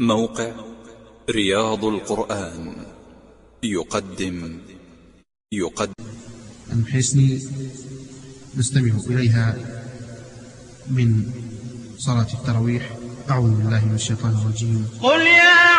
موقع رياض القرآن. يقدم. يقدم. الحسن نستمع إليها من صلاة التراويح. أعوذ بالله من الشيطان الرجيم. قل يا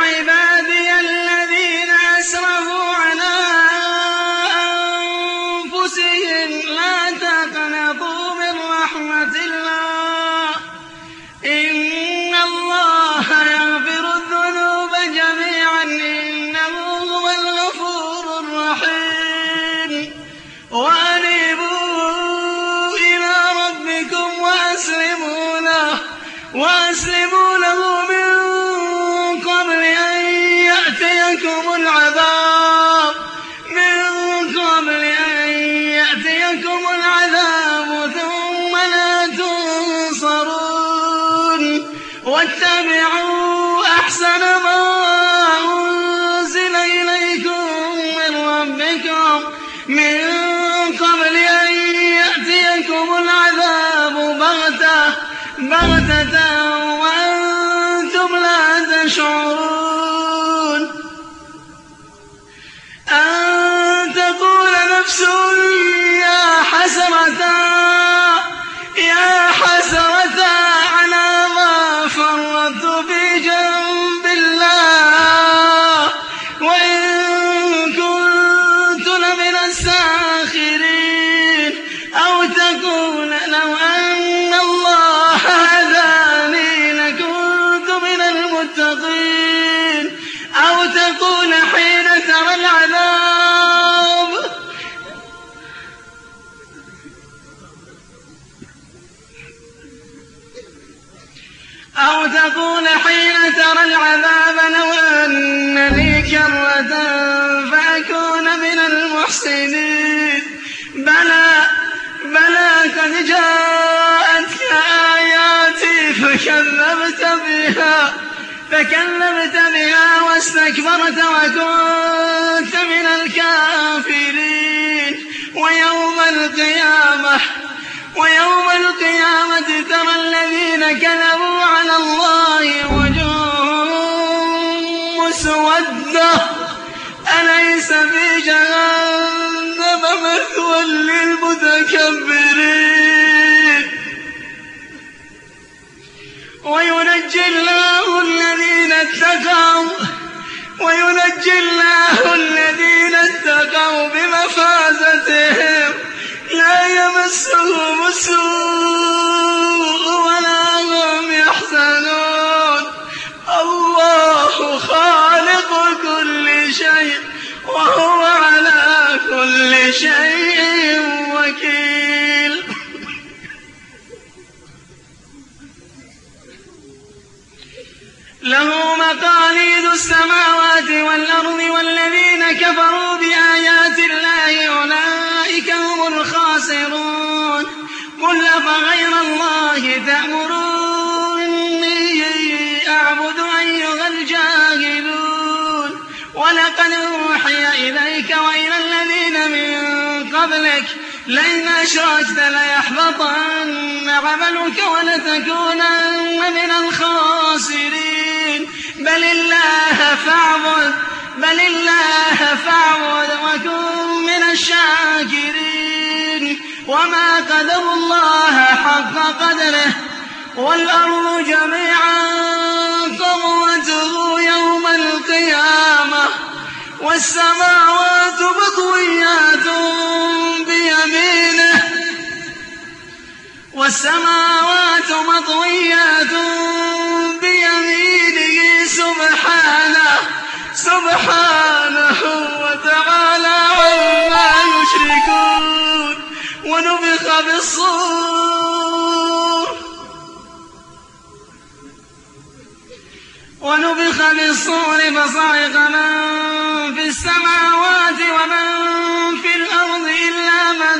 يأتيكم العذاب. من قبل أن يأتيكم العذاب ثم لا تنصرون. واتبعوا أحسن ما أنزل إليكم من ربكم. من قبل أن يأتيكم العذاب بغتة بغتة المحسنين بلى بلى قد جاءتك آياتي فكذبت بها فكذبت بها واستكبرت وكنت من الكافرين. ويوم القيامة ويوم القيامة ترى الذين كذبوا على الله وجوههم مسودة. أليس في جهنم وينجي الله الذين اتقوا وينجي الله الذين اتقوا بمفازتهم. لا يمسهم السوء السماوات والأرض والذين كفروا بآيات الله أولئك هم الخاسرون. قل أفغير الله تأمروني أعبد أيها الجاهلون. ولقد أوحي إليك وإلى الذين من قبلك. لئن أشركت ليحبطن عملك ولتكونن من الخاسرين. بل الله فاعبد بل الله فاعبد وكن من الشاكرين. وما قدر الله حق قدره والأرض جميعا قبضته يوم القيامة والسماوات مطويات بيمينه والسماوات مطويات سبحانه وتعالى عما يشركون ونفخ بالصور ونفخ بالصور فصعق من في السماوات ومن في الأرض إلا من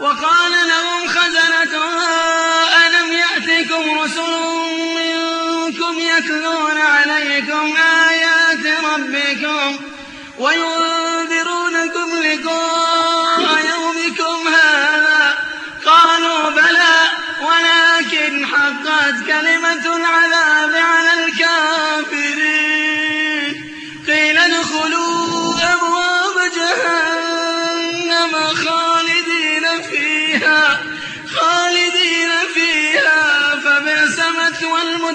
وقال لهم خزنتها ألم يأتكم رسل منكم يتلون عليكم آيات ربكم وينذرونكم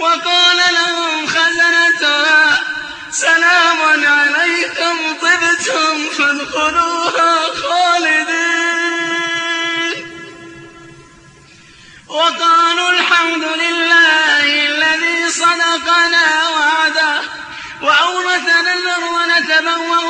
وقال لهم خزنتها سلام عليكم طبتم فادخلوها خالدين. وقالوا الحمد لله الذي صدقنا وعده وأورثنا الأرض نتبوأ